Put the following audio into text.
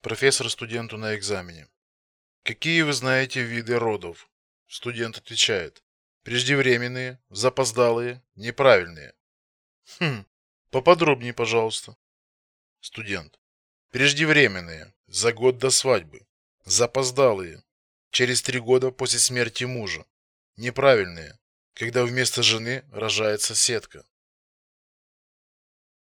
Профессор студенту на экзамене. Какие вы знаете виды родов? Студент отвечает: преждевременные, запоздалые, неправильные. Хм. Поподробнее, пожалуйста. Студент. Преждевременные за год до свадьбы. Запоздалые через три года после смерти мужа. Неправильные когда вместо жены рожает соседка.